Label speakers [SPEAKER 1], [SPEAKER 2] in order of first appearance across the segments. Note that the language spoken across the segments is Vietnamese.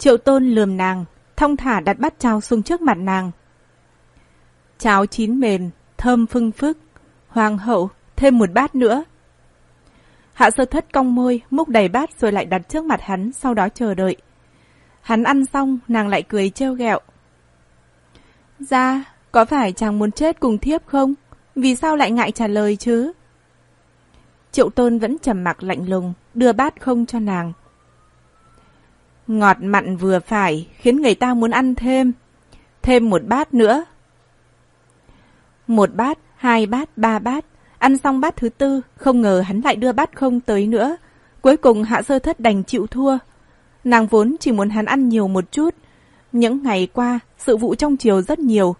[SPEAKER 1] Triệu tôn lườm nàng, thông thả đặt bát cháo xuống trước mặt nàng. Cháo chín mềm, thơm phưng phức. Hoàng hậu, thêm một bát nữa. Hạ sơ thất cong môi, múc đầy bát rồi lại đặt trước mặt hắn, sau đó chờ đợi. Hắn ăn xong, nàng lại cười trêu ghẹo. Ra, có phải chàng muốn chết cùng thiếp không? Vì sao lại ngại trả lời chứ? Triệu tôn vẫn trầm mặc lạnh lùng, đưa bát không cho nàng. Ngọt mặn vừa phải, khiến người ta muốn ăn thêm. Thêm một bát nữa. Một bát, hai bát, ba bát. Ăn xong bát thứ tư, không ngờ hắn lại đưa bát không tới nữa. Cuối cùng hạ sơ thất đành chịu thua. Nàng vốn chỉ muốn hắn ăn nhiều một chút. Những ngày qua, sự vụ trong chiều rất nhiều.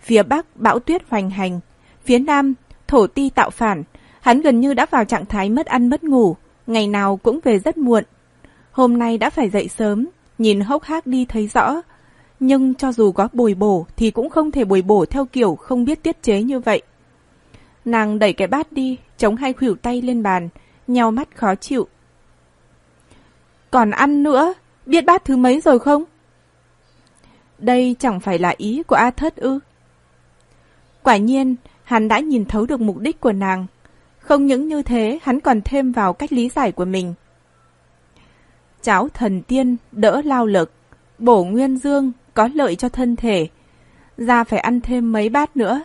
[SPEAKER 1] Phía Bắc bão tuyết hoành hành. Phía Nam, thổ ti tạo phản. Hắn gần như đã vào trạng thái mất ăn mất ngủ. Ngày nào cũng về rất muộn. Hôm nay đã phải dậy sớm, nhìn hốc hác đi thấy rõ. Nhưng cho dù có bồi bổ thì cũng không thể bồi bổ theo kiểu không biết tiết chế như vậy. Nàng đẩy cái bát đi, chống hai khuỷu tay lên bàn, nhau mắt khó chịu. Còn ăn nữa, biết bát thứ mấy rồi không? Đây chẳng phải là ý của A Thất ư. Quả nhiên, hắn đã nhìn thấu được mục đích của nàng. Không những như thế, hắn còn thêm vào cách lý giải của mình. Cháo thần tiên đỡ lao lực, bổ nguyên dương có lợi cho thân thể. Ra phải ăn thêm mấy bát nữa.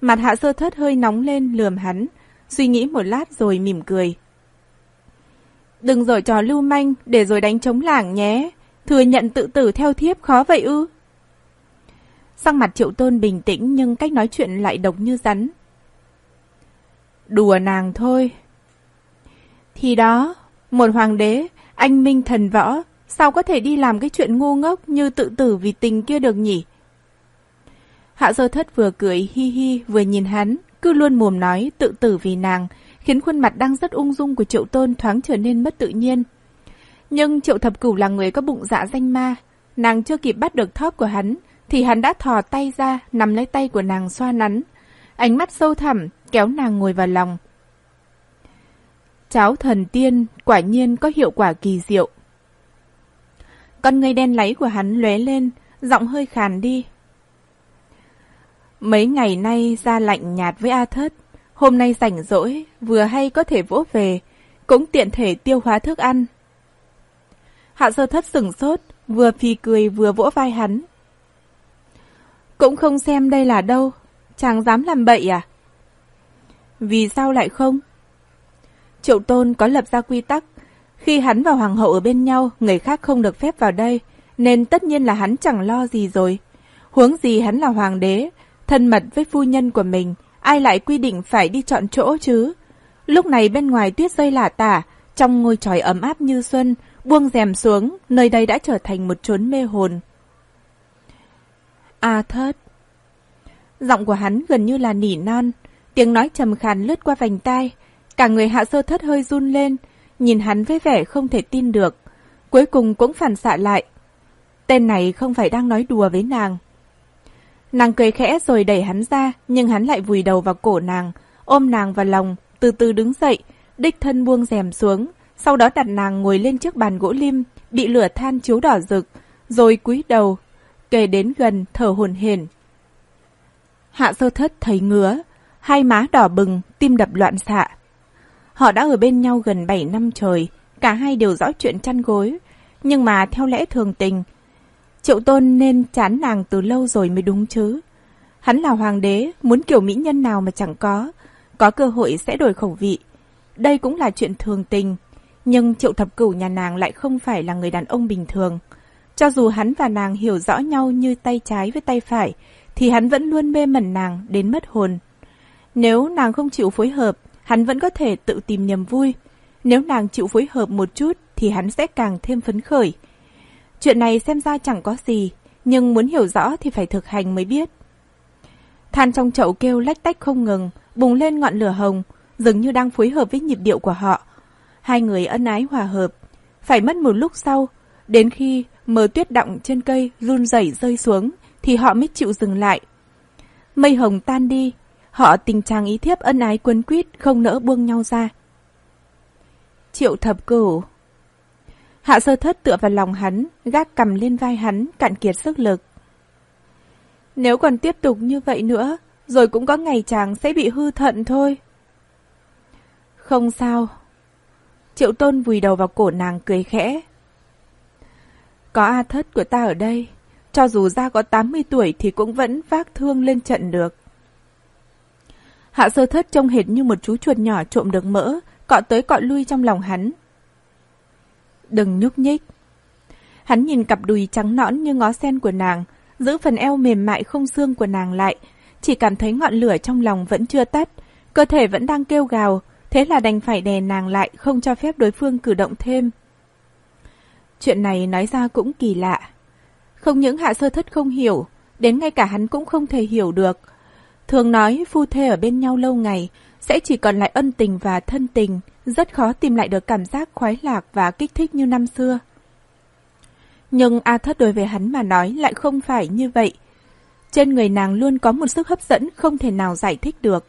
[SPEAKER 1] Mặt hạ sơ thất hơi nóng lên lườm hắn, suy nghĩ một lát rồi mỉm cười. Đừng giỏi trò lưu manh để rồi đánh chống làng nhé. Thừa nhận tự tử theo thiếp khó vậy ư? Sang mặt triệu tôn bình tĩnh nhưng cách nói chuyện lại độc như rắn. Đùa nàng thôi. Thì đó, một hoàng đế, anh minh thần võ, sao có thể đi làm cái chuyện ngu ngốc như tự tử vì tình kia được nhỉ? Hạ sơ thất vừa cười hi hi vừa nhìn hắn, cứ luôn mồm nói tự tử vì nàng, khiến khuôn mặt đang rất ung dung của triệu tôn thoáng trở nên mất tự nhiên. Nhưng triệu thập cửu là người có bụng dạ danh ma, nàng chưa kịp bắt được thóp của hắn, thì hắn đã thò tay ra, nắm lấy tay của nàng xoa nắn. Ánh mắt sâu thẳm, kéo nàng ngồi vào lòng. Cháo thần tiên quả nhiên có hiệu quả kỳ diệu. Con người đen láy của hắn lóe lên, giọng hơi khàn đi. Mấy ngày nay ra lạnh nhạt với A Thất, hôm nay rảnh rỗi, vừa hay có thể vỗ về, cũng tiện thể tiêu hóa thức ăn. Hạ sơ thất sửng sốt, vừa phì cười vừa vỗ vai hắn. Cũng không xem đây là đâu, chàng dám làm bậy à? Vì sao lại không? Triệu Tôn có lập ra quy tắc, khi hắn và Hoàng hậu ở bên nhau, người khác không được phép vào đây, nên tất nhiên là hắn chẳng lo gì rồi. Huống gì hắn là hoàng đế, thân mật với phu nhân của mình, ai lại quy định phải đi chọn chỗ chứ? Lúc này bên ngoài tuyết rơi lả tả, trong ngôi tròi ấm áp như xuân, buông rèm xuống, nơi đây đã trở thành một chốn mê hồn. A thớt! Giọng của hắn gần như là nỉ non, tiếng nói trầm khàn lướt qua vành tai, cả người hạ sơ thất hơi run lên, nhìn hắn với vẻ không thể tin được, cuối cùng cũng phản xạ lại. Tên này không phải đang nói đùa với nàng. Nàng cười khẽ rồi đẩy hắn ra, nhưng hắn lại vùi đầu vào cổ nàng, ôm nàng vào lòng, từ từ đứng dậy, đích thân buông rèm xuống, sau đó đặt nàng ngồi lên chiếc bàn gỗ lim, bị lửa than chiếu đỏ rực, rồi cúi đầu, kề đến gần thở hồn hển. Hạ sơ thất thấy ngứa, hai má đỏ bừng, tim đập loạn xạ. Họ đã ở bên nhau gần 7 năm trời, cả hai đều rõ chuyện chăn gối, nhưng mà theo lẽ thường tình, Triệu Tôn nên chán nàng từ lâu rồi mới đúng chứ. Hắn là hoàng đế, muốn kiểu mỹ nhân nào mà chẳng có, có cơ hội sẽ đổi khẩu vị. Đây cũng là chuyện thường tình, nhưng triệu thập cửu nhà nàng lại không phải là người đàn ông bình thường. Cho dù hắn và nàng hiểu rõ nhau như tay trái với tay phải, thì hắn vẫn luôn mê mẩn nàng đến mất hồn. Nếu nàng không chịu phối hợp, hắn vẫn có thể tự tìm niềm vui. Nếu nàng chịu phối hợp một chút thì hắn sẽ càng thêm phấn khởi. Chuyện này xem ra chẳng có gì, nhưng muốn hiểu rõ thì phải thực hành mới biết. Than trong chậu kêu lách tách không ngừng, bùng lên ngọn lửa hồng, dường như đang phối hợp với nhịp điệu của họ. Hai người ân ái hòa hợp. Phải mất một lúc sau, đến khi mờ tuyết đọng trên cây run rẩy rơi xuống, thì họ mới chịu dừng lại. Mây hồng tan đi, họ tình trạng ý thiếp ân ái quấn quýt không nỡ buông nhau ra. Triệu thập cửu Hạ sơ thất tựa vào lòng hắn, gác cầm lên vai hắn, cạn kiệt sức lực. Nếu còn tiếp tục như vậy nữa, rồi cũng có ngày chàng sẽ bị hư thận thôi. Không sao. Triệu tôn vùi đầu vào cổ nàng cười khẽ. Có A thất của ta ở đây, cho dù ra có 80 tuổi thì cũng vẫn vác thương lên trận được. Hạ sơ thất trông hệt như một chú chuột nhỏ trộm được mỡ, cọ tới cọ lui trong lòng hắn. Đừng nhúc nhích. Hắn nhìn cặp đùi trắng nõn như ngó sen của nàng, giữ phần eo mềm mại không xương của nàng lại, chỉ cảm thấy ngọn lửa trong lòng vẫn chưa tắt, cơ thể vẫn đang kêu gào, thế là đành phải đè nàng lại không cho phép đối phương cử động thêm. Chuyện này nói ra cũng kỳ lạ. Không những hạ sơ thất không hiểu, đến ngay cả hắn cũng không thể hiểu được. Thường nói phu thê ở bên nhau lâu ngày sẽ chỉ còn lại ân tình và thân tình, rất khó tìm lại được cảm giác khoái lạc và kích thích như năm xưa. Nhưng A Thất đối với hắn mà nói lại không phải như vậy. Trên người nàng luôn có một sức hấp dẫn không thể nào giải thích được.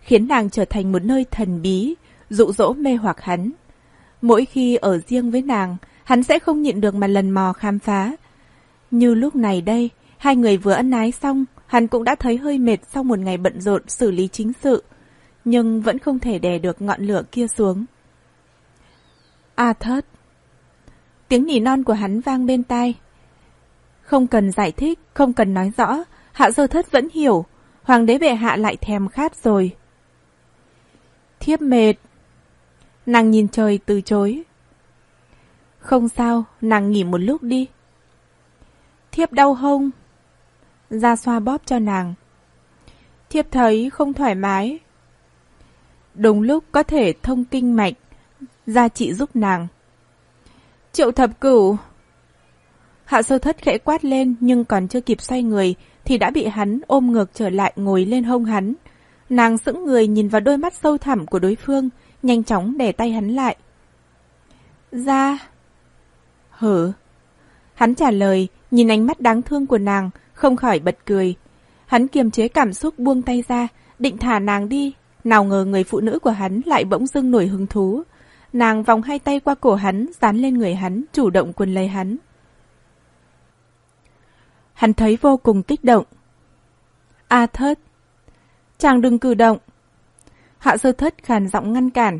[SPEAKER 1] Khiến nàng trở thành một nơi thần bí, dụ dỗ mê hoặc hắn. Mỗi khi ở riêng với nàng, hắn sẽ không nhịn được mà lần mò khám phá. Như lúc này đây, hai người vừa ân ái xong, hắn cũng đã thấy hơi mệt sau một ngày bận rộn xử lý chính sự, nhưng vẫn không thể đè được ngọn lửa kia xuống. A thất. Tiếng nỉ non của hắn vang bên tai. Không cần giải thích, không cần nói rõ, hạ sơ thất vẫn hiểu, hoàng đế bệ hạ lại thèm khát rồi. Thiếp mệt. Nàng nhìn trời từ chối. Không sao, nàng nghỉ một lúc đi. Thiếp đau hông. Ra xoa bóp cho nàng. Thiếp thấy không thoải mái. Đúng lúc có thể thông kinh mạch, gia trị giúp nàng. Triệu thập cửu. Hạ sơ thất khẽ quát lên nhưng còn chưa kịp xoay người thì đã bị hắn ôm ngược trở lại ngồi lên hông hắn. Nàng sững người nhìn vào đôi mắt sâu thẳm của đối phương, nhanh chóng để tay hắn lại. Ra. Hử. Hắn trả lời, nhìn ánh mắt đáng thương của nàng, không khỏi bật cười. Hắn kiềm chế cảm xúc buông tay ra, định thả nàng đi. Nào ngờ người phụ nữ của hắn lại bỗng dưng nổi hứng thú. Nàng vòng hai tay qua cổ hắn, dán lên người hắn, chủ động quần lấy hắn. Hắn thấy vô cùng kích động. A thất. Chàng đừng cử động. Hạ sơ thất khàn giọng ngăn cản.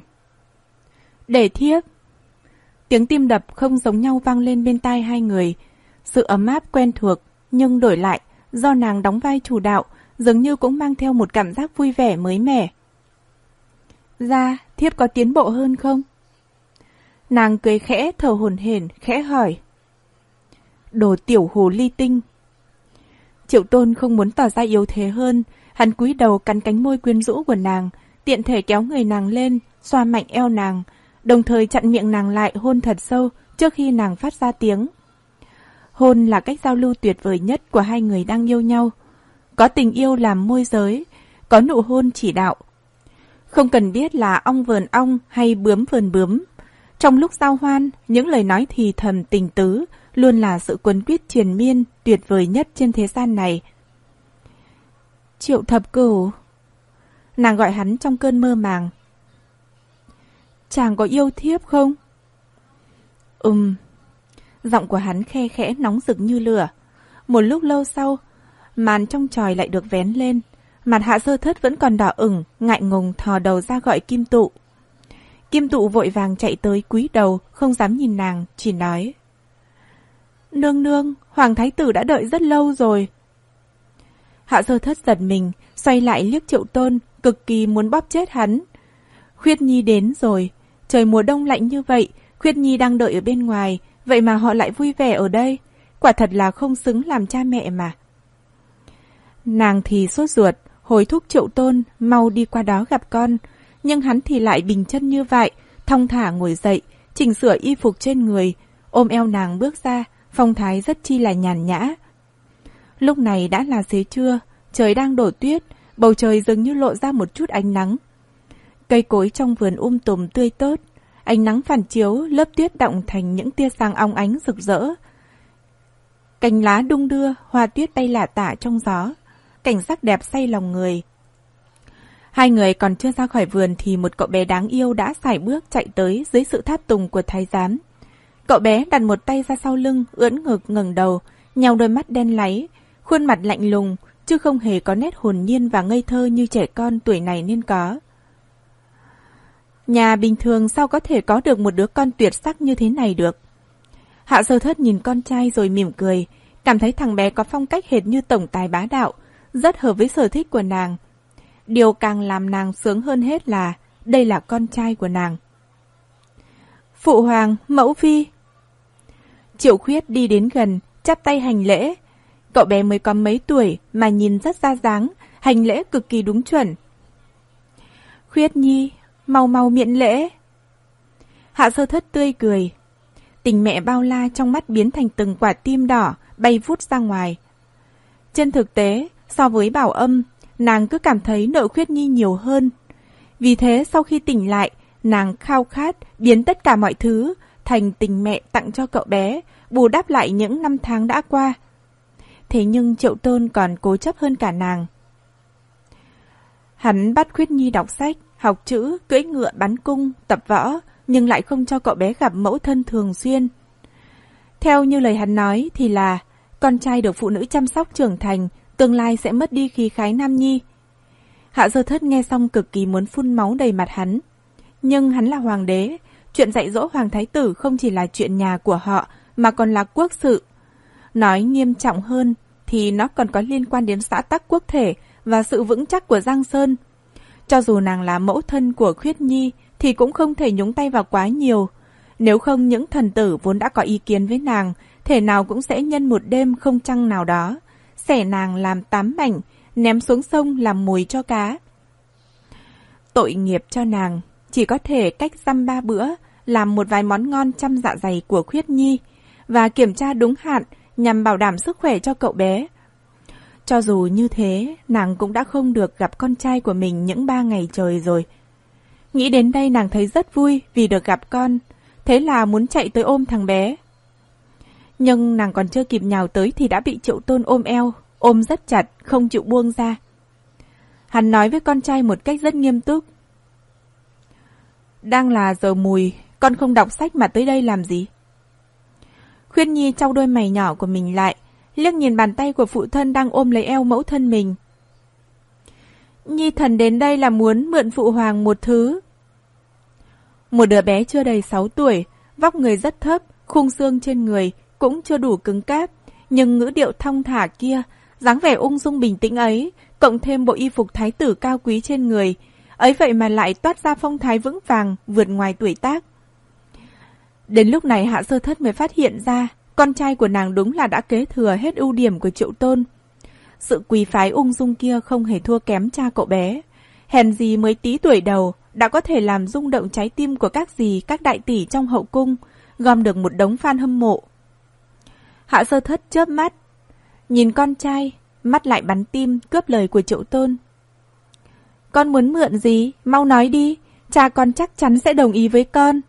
[SPEAKER 1] Để thiếp. Tiếng tim đập không giống nhau vang lên bên tai hai người. Sự ấm áp quen thuộc, nhưng đổi lại, do nàng đóng vai chủ đạo, dường như cũng mang theo một cảm giác vui vẻ mới mẻ. Ra, thiếp có tiến bộ hơn không? Nàng cười khẽ, thở hồn hển, khẽ hỏi. Đồ tiểu hồ ly tinh. Triệu tôn không muốn tỏ ra yếu thế hơn, hắn cúi đầu cắn cánh môi quyến rũ của nàng, tiện thể kéo người nàng lên, xoa mạnh eo nàng, đồng thời chặn miệng nàng lại hôn thật sâu trước khi nàng phát ra tiếng. Hôn là cách giao lưu tuyệt vời nhất của hai người đang yêu nhau. Có tình yêu làm môi giới, có nụ hôn chỉ đạo. Không cần biết là ong vờn ong hay bướm vờn bướm. Trong lúc giao hoan, những lời nói thì thầm tình tứ luôn là sự quấn quýt triền miên tuyệt vời nhất trên thế gian này. Triệu thập cửu. Nàng gọi hắn trong cơn mơ màng. Chàng có yêu thiếp không? Ừm. Giọng của hắn khe khẽ nóng rực như lửa. Một lúc lâu sau, màn trong tròi lại được vén lên. Mặt hạ sơ thất vẫn còn đỏ ửng, ngại ngùng thò đầu ra gọi kim tụ. Kim tụ vội vàng chạy tới quý đầu, không dám nhìn nàng, chỉ nói. Nương nương, Hoàng Thái Tử đã đợi rất lâu rồi. Hạ sơ thất giật mình, xoay lại liếc triệu tôn, cực kỳ muốn bóp chết hắn. Khuyết Nhi đến rồi, trời mùa đông lạnh như vậy, Khuyết Nhi đang đợi ở bên ngoài, vậy mà họ lại vui vẻ ở đây. Quả thật là không xứng làm cha mẹ mà. Nàng thì sốt ruột, hồi thúc triệu tôn, mau đi qua đó gặp con. Nhưng hắn thì lại bình chân như vậy, thong thả ngồi dậy, chỉnh sửa y phục trên người, ôm eo nàng bước ra, phong thái rất chi là nhàn nhã. Lúc này đã là xế trưa, trời đang đổ tuyết, bầu trời dường như lộ ra một chút ánh nắng. Cây cối trong vườn um tùm tươi tốt, ánh nắng phản chiếu lớp tuyết động thành những tia sáng óng ánh rực rỡ. Cành lá đung đưa, hoa tuyết bay lả tả trong gió, cảnh sắc đẹp say lòng người. Hai người còn chưa ra khỏi vườn thì một cậu bé đáng yêu đã xài bước chạy tới dưới sự tháp tùng của thái giám. Cậu bé đặt một tay ra sau lưng, ưỡn ngực ngẩng đầu, nhào đôi mắt đen láy, khuôn mặt lạnh lùng, chứ không hề có nét hồn nhiên và ngây thơ như trẻ con tuổi này nên có. Nhà bình thường sao có thể có được một đứa con tuyệt sắc như thế này được? Hạ sơ thất nhìn con trai rồi mỉm cười, cảm thấy thằng bé có phong cách hệt như tổng tài bá đạo, rất hợp với sở thích của nàng. Điều càng làm nàng sướng hơn hết là đây là con trai của nàng. Phụ hoàng, mẫu phi. Triệu khuyết đi đến gần, chắp tay hành lễ. Cậu bé mới có mấy tuổi mà nhìn rất ra dáng, hành lễ cực kỳ đúng chuẩn. Khuyết nhi, mau mau miễn lễ. Hạ sơ thất tươi cười. Tình mẹ bao la trong mắt biến thành từng quả tim đỏ, bay vút ra ngoài. Trên thực tế, so với bảo âm, nàng cứ cảm thấy nợ khuyết nhi nhiều hơn. Vì thế sau khi tỉnh lại, nàng khao khát biến tất cả mọi thứ thành tình mẹ tặng cho cậu bé, bù đắp lại những năm tháng đã qua. Thế nhưng Triệu Tôn còn cố chấp hơn cả nàng. Hắn bắt Khuyết Nhi đọc sách, học chữ, cưỡi ngựa bắn cung, tập võ, nhưng lại không cho cậu bé gặp mẫu thân thường xuyên. Theo như lời hắn nói thì là con trai được phụ nữ chăm sóc trưởng thành, tương lai sẽ mất đi khí khái nam nhi. Hạ sơ thất nghe xong cực kỳ muốn phun máu đầy mặt hắn. Nhưng hắn là hoàng đế, chuyện dạy dỗ hoàng thái tử không chỉ là chuyện nhà của họ mà còn là quốc sự. Nói nghiêm trọng hơn thì nó còn có liên quan đến xã tắc quốc thể và sự vững chắc của Giang Sơn. Cho dù nàng là mẫu thân của Khuyết Nhi thì cũng không thể nhúng tay vào quá nhiều. Nếu không những thần tử vốn đã có ý kiến với nàng, thể nào cũng sẽ nhân một đêm không trăng nào đó, xẻ nàng làm tám mảnh, ném xuống sông làm mùi cho cá. Tội nghiệp cho nàng, chỉ có thể cách dăm ba bữa, làm một vài món ngon chăm dạ dày của Khuyết Nhi và kiểm tra đúng hạn nhằm bảo đảm sức khỏe cho cậu bé. Cho dù như thế, nàng cũng đã không được gặp con trai của mình những ba ngày trời rồi. Nghĩ đến đây nàng thấy rất vui vì được gặp con, thế là muốn chạy tới ôm thằng bé. Nhưng nàng còn chưa kịp nhào tới thì đã bị triệu tôn ôm eo, ôm rất chặt, không chịu buông ra. Hắn nói với con trai một cách rất nghiêm túc. Đang là giờ mùi, con không đọc sách mà tới đây làm gì? Khuyên Nhi trao đôi mày nhỏ của mình lại, liếc nhìn bàn tay của phụ thân đang ôm lấy eo mẫu thân mình. Nhi thần đến đây là muốn mượn phụ hoàng một thứ. Một đứa bé chưa đầy 6 tuổi, vóc người rất thấp, khung xương trên người cũng chưa đủ cứng cáp, nhưng ngữ điệu thong thả kia, dáng vẻ ung dung bình tĩnh ấy, cộng thêm bộ y phục thái tử cao quý trên người, ấy vậy mà lại toát ra phong thái vững vàng vượt ngoài tuổi tác. Đến lúc này Hạ Sơ Thất mới phát hiện ra, con trai của nàng đúng là đã kế thừa hết ưu điểm của Triệu Tôn. Sự quý phái ung dung kia không hề thua kém cha cậu bé. Hèn gì mới tí tuổi đầu, đã có thể làm rung động trái tim của các dì, các đại tỷ trong hậu cung, gom được một đống fan hâm mộ. Hạ sơ thất chớp mắt, nhìn con trai, mắt lại bắn tim cướp lời của triệu tôn. Con muốn mượn gì? Mau nói đi, cha con chắc chắn sẽ đồng ý với con.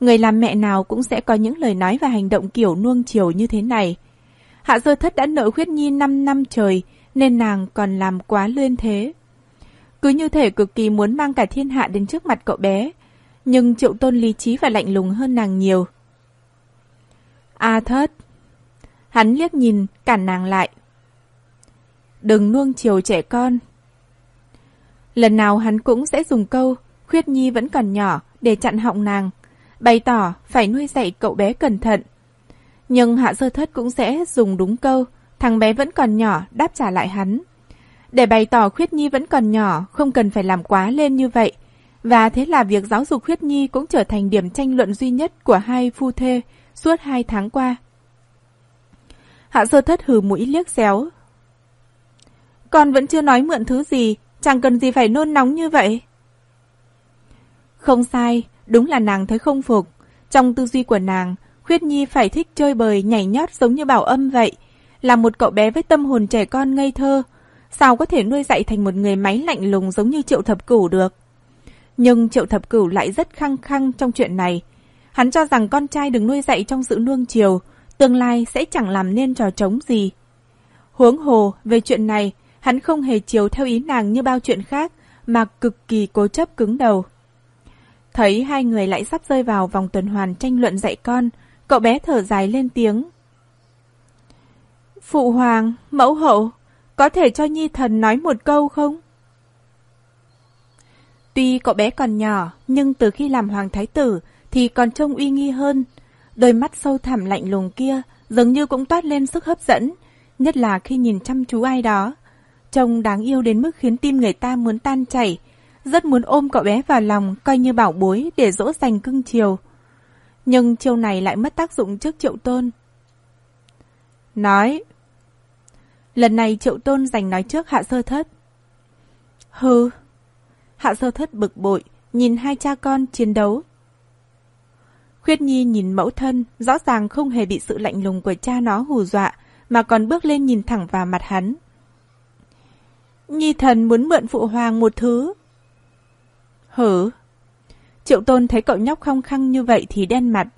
[SPEAKER 1] Người làm mẹ nào cũng sẽ có những lời nói và hành động kiểu nuông chiều như thế này. Hạ sơ thất đã nợ khuyết nhi 5 năm trời, nên nàng còn làm quá luyên thế. Cứ như thể cực kỳ muốn mang cả thiên hạ đến trước mặt cậu bé, nhưng triệu tôn lý trí và lạnh lùng hơn nàng nhiều. A thất. Hắn liếc nhìn, cản nàng lại. Đừng nuông chiều trẻ con. Lần nào hắn cũng sẽ dùng câu, khuyết nhi vẫn còn nhỏ, để chặn họng nàng, bày tỏ phải nuôi dạy cậu bé cẩn thận. Nhưng hạ sơ thất cũng sẽ dùng đúng câu, thằng bé vẫn còn nhỏ, đáp trả lại hắn. Để bày tỏ khuyết nhi vẫn còn nhỏ, không cần phải làm quá lên như vậy. Và thế là việc giáo dục khuyết nhi cũng trở thành điểm tranh luận duy nhất của hai phu thê suốt hai tháng qua. Hạ sơ thất hừ mũi liếc xéo. Con vẫn chưa nói mượn thứ gì, chẳng cần gì phải nôn nóng như vậy. Không sai, đúng là nàng thấy không phục. Trong tư duy của nàng, Khuyết Nhi phải thích chơi bời nhảy nhót giống như bảo âm vậy. Là một cậu bé với tâm hồn trẻ con ngây thơ. Sao có thể nuôi dạy thành một người máy lạnh lùng giống như triệu thập cửu được? Nhưng triệu thập cửu lại rất khăng khăng trong chuyện này. Hắn cho rằng con trai đừng nuôi dạy trong sự nuông chiều, tương lai sẽ chẳng làm nên trò trống gì. Huống hồ, về chuyện này, hắn không hề chiều theo ý nàng như bao chuyện khác, mà cực kỳ cố chấp cứng đầu. Thấy hai người lại sắp rơi vào vòng tuần hoàn tranh luận dạy con, cậu bé thở dài lên tiếng. Phụ hoàng, mẫu hậu, có thể cho Nhi thần nói một câu không? Tuy cậu bé còn nhỏ, nhưng từ khi làm hoàng thái tử thì còn trông uy nghi hơn. Đôi mắt sâu thẳm lạnh lùng kia dường như cũng toát lên sức hấp dẫn, nhất là khi nhìn chăm chú ai đó. Trông đáng yêu đến mức khiến tim người ta muốn tan chảy, rất muốn ôm cậu bé vào lòng coi như bảo bối để dỗ dành cưng chiều. Nhưng chiêu này lại mất tác dụng trước triệu tôn. Nói. Lần này triệu tôn giành nói trước hạ sơ thất. Hừ. Hạ sơ thất bực bội, nhìn hai cha con chiến đấu. Khuyết Nhi nhìn mẫu thân, rõ ràng không hề bị sự lạnh lùng của cha nó hù dọa, mà còn bước lên nhìn thẳng vào mặt hắn. Nhi thần muốn mượn phụ hoàng một thứ. Hử? Triệu tôn thấy cậu nhóc không khăng như vậy thì đen mặt.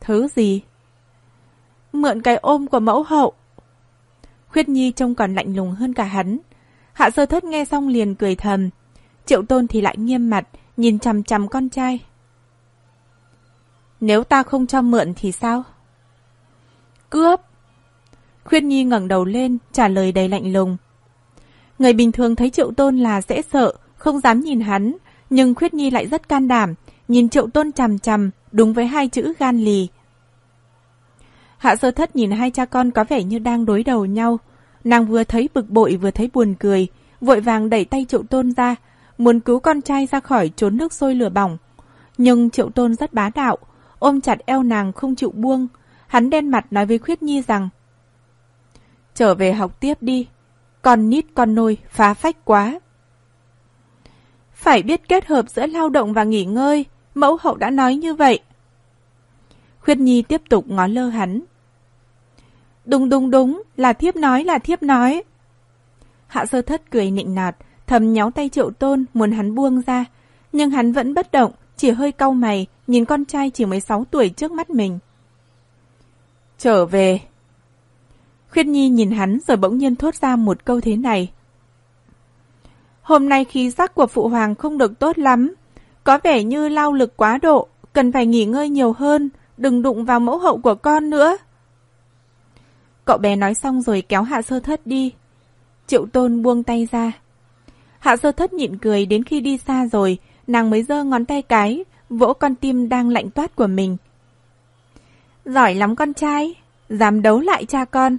[SPEAKER 1] Thứ gì? Mượn cái ôm của mẫu hậu. Khuyết Nhi trông còn lạnh lùng hơn cả hắn. Hạ sơ thất nghe xong liền cười thầm. Triệu tôn thì lại nghiêm mặt, nhìn chằm chằm con trai. Nếu ta không cho mượn thì sao? Cướp! Khuyết Nhi ngẩng đầu lên, trả lời đầy lạnh lùng. Người bình thường thấy Triệu Tôn là dễ sợ, không dám nhìn hắn, nhưng Khuyết Nhi lại rất can đảm, nhìn Triệu Tôn chằm chằm, đúng với hai chữ gan lì. Hạ sơ thất nhìn hai cha con có vẻ như đang đối đầu nhau. Nàng vừa thấy bực bội vừa thấy buồn cười, vội vàng đẩy tay Triệu Tôn ra, muốn cứu con trai ra khỏi trốn nước sôi lửa bỏng. Nhưng Triệu Tôn rất bá đạo, ôm chặt eo nàng không chịu buông. Hắn đen mặt nói với Khuyết Nhi rằng Trở về học tiếp đi, con nít con nôi phá phách quá. Phải biết kết hợp giữa lao động và nghỉ ngơi, mẫu hậu đã nói như vậy. Khuyết Nhi tiếp tục ngó lơ hắn. Đúng đúng đúng, là thiếp nói là thiếp nói. Hạ sơ thất cười nịnh nạt, thầm nhéo tay triệu tôn muốn hắn buông ra, nhưng hắn vẫn bất động, chỉ hơi cau mày, nhìn con trai chỉ 16 tuổi trước mắt mình. Trở về. Khuyết Nhi nhìn hắn rồi bỗng nhiên thốt ra một câu thế này. Hôm nay khí sắc của phụ hoàng không được tốt lắm, có vẻ như lao lực quá độ, cần phải nghỉ ngơi nhiều hơn, đừng đụng vào mẫu hậu của con nữa. Cậu bé nói xong rồi kéo hạ sơ thất đi. Triệu tôn buông tay ra. Hạ sơ thất nhịn cười đến khi đi xa rồi, nàng mới giơ ngón tay cái, vỗ con tim đang lạnh toát của mình. Giỏi lắm con trai, dám đấu lại cha con.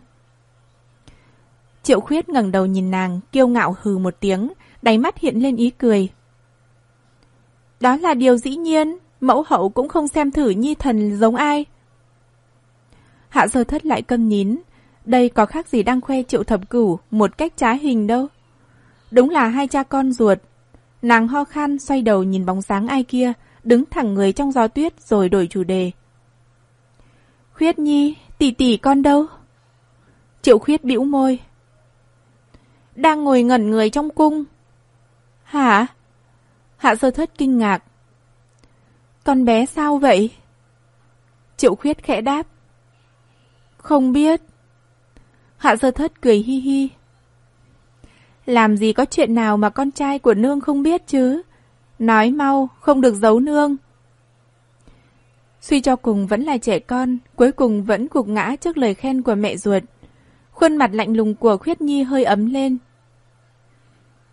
[SPEAKER 1] Triệu khuyết ngẩng đầu nhìn nàng, kiêu ngạo hừ một tiếng, đáy mắt hiện lên ý cười. Đó là điều dĩ nhiên, mẫu hậu cũng không xem thử nhi thần giống ai. Hạ sơ thất lại câm nhín, đây có khác gì đang khoe triệu thập cửu một cách trá hình đâu. Đúng là hai cha con ruột. Nàng ho khan xoay đầu nhìn bóng dáng ai kia, đứng thẳng người trong gió tuyết rồi đổi chủ đề. Khuyết Nhi, tỷ tỷ con đâu? Triệu Khuyết bĩu môi. Đang ngồi ngẩn người trong cung. Hả? Hạ sơ thất kinh ngạc. Con bé sao vậy? Triệu Khuyết khẽ đáp. Không biết. Hạ sơ thất cười hi hi. Làm gì có chuyện nào mà con trai của nương không biết chứ? Nói mau, không được giấu nương. Suy cho cùng vẫn là trẻ con, cuối cùng vẫn gục ngã trước lời khen của mẹ ruột. Khuôn mặt lạnh lùng của Khuyết Nhi hơi ấm lên.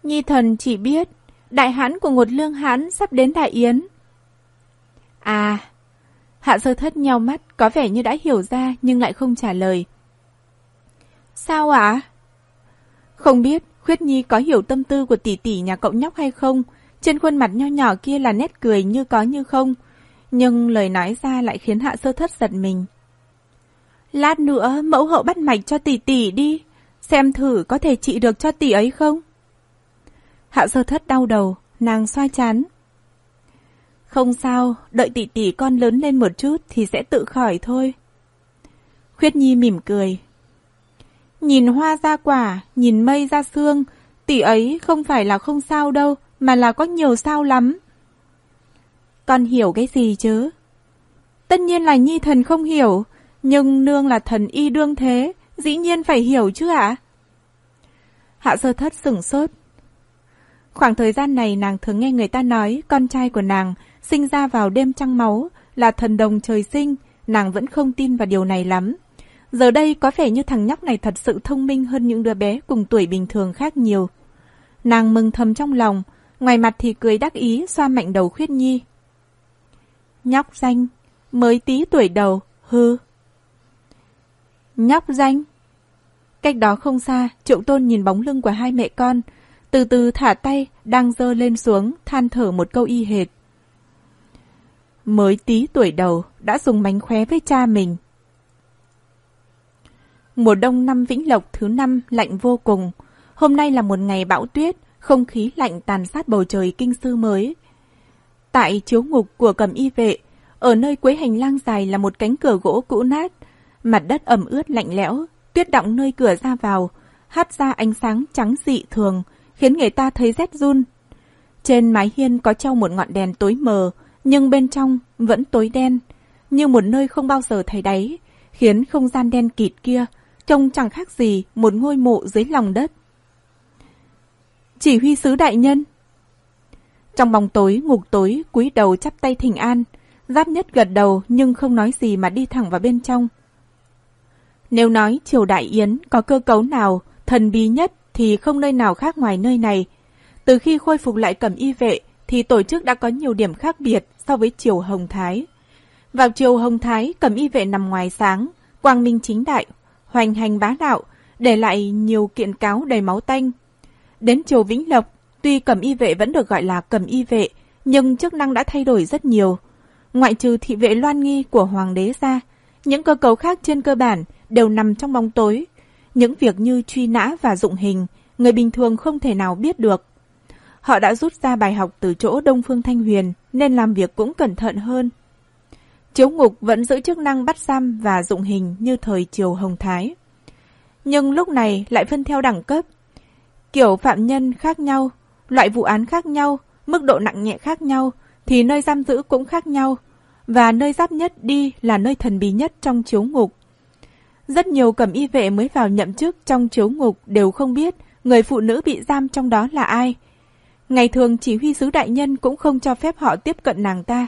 [SPEAKER 1] Nhi thần chỉ biết, đại hãn của một lương hãn sắp đến đại yến. À, hạ sơ thất nhau mắt, có vẻ như đã hiểu ra nhưng lại không trả lời. Sao ạ? Không biết Khuyết Nhi có hiểu tâm tư của tỷ tỷ nhà cậu nhóc hay không, trên khuôn mặt nho nhỏ kia là nét cười như có như không, nhưng lời nói ra lại khiến hạ sơ thất giật mình. Lát nữa mẫu hậu bắt mạch cho tỷ tỷ đi, xem thử có thể trị được cho tỷ ấy không? Hạ sơ thất đau đầu, nàng xoa chán. Không sao, đợi tỷ tỷ con lớn lên một chút thì sẽ tự khỏi thôi. Khuyết Nhi mỉm cười. Nhìn hoa ra quả, nhìn mây ra xương, tỷ ấy không phải là không sao đâu, mà là có nhiều sao lắm. Con hiểu cái gì chứ? Tất nhiên là nhi thần không hiểu, nhưng nương là thần y đương thế, dĩ nhiên phải hiểu chứ ạ? Hạ sơ thất sửng sốt. Khoảng thời gian này nàng thường nghe người ta nói con trai của nàng sinh ra vào đêm trăng máu là thần đồng trời sinh, nàng vẫn không tin vào điều này lắm. Giờ đây có vẻ như thằng nhóc này thật sự thông minh hơn những đứa bé cùng tuổi bình thường khác nhiều. Nàng mừng thầm trong lòng, ngoài mặt thì cười đắc ý xoa mạnh đầu khuyết nhi. Nhóc danh, mới tí tuổi đầu, hư. Nhóc danh. Cách đó không xa, triệu tôn nhìn bóng lưng của hai mẹ con, từ từ thả tay, đang dơ lên xuống, than thở một câu y hệt. Mới tí tuổi đầu, đã dùng mánh khóe với cha mình. Mùa đông năm Vĩnh Lộc thứ năm lạnh vô cùng. Hôm nay là một ngày bão tuyết, không khí lạnh tàn sát bầu trời kinh sư mới. Tại chiếu ngục của cầm y vệ, ở nơi cuối hành lang dài là một cánh cửa gỗ cũ nát, mặt đất ẩm ướt lạnh lẽo, tuyết động nơi cửa ra vào, hắt ra ánh sáng trắng dị thường, khiến người ta thấy rét run. Trên mái hiên có treo một ngọn đèn tối mờ, nhưng bên trong vẫn tối đen, như một nơi không bao giờ thấy đáy, khiến không gian đen kịt kia trông chẳng khác gì một ngôi mộ dưới lòng đất. Chỉ huy sứ đại nhân Trong bóng tối, ngục tối, cúi đầu chắp tay thỉnh an, giáp nhất gật đầu nhưng không nói gì mà đi thẳng vào bên trong. Nếu nói triều đại yến có cơ cấu nào thần bí nhất thì không nơi nào khác ngoài nơi này. Từ khi khôi phục lại cẩm y vệ thì tổ chức đã có nhiều điểm khác biệt so với triều Hồng Thái. Vào triều Hồng Thái, cẩm y vệ nằm ngoài sáng, quang minh chính đại, hoành hành bá đạo, để lại nhiều kiện cáo đầy máu tanh. Đến triều Vĩnh Lộc, tuy cẩm y vệ vẫn được gọi là cẩm y vệ, nhưng chức năng đã thay đổi rất nhiều. Ngoại trừ thị vệ loan nghi của hoàng đế ra, những cơ cấu khác trên cơ bản đều nằm trong bóng tối. Những việc như truy nã và dụng hình, người bình thường không thể nào biết được. Họ đã rút ra bài học từ chỗ Đông Phương Thanh Huyền nên làm việc cũng cẩn thận hơn. Chiếu ngục vẫn giữ chức năng bắt giam và dụng hình như thời triều Hồng Thái. Nhưng lúc này lại phân theo đẳng cấp. Kiểu phạm nhân khác nhau, loại vụ án khác nhau, mức độ nặng nhẹ khác nhau, thì nơi giam giữ cũng khác nhau. Và nơi giáp nhất đi là nơi thần bí nhất trong chiếu ngục. Rất nhiều cẩm y vệ mới vào nhậm chức trong chiếu ngục đều không biết người phụ nữ bị giam trong đó là ai. Ngày thường chỉ huy sứ đại nhân cũng không cho phép họ tiếp cận nàng ta.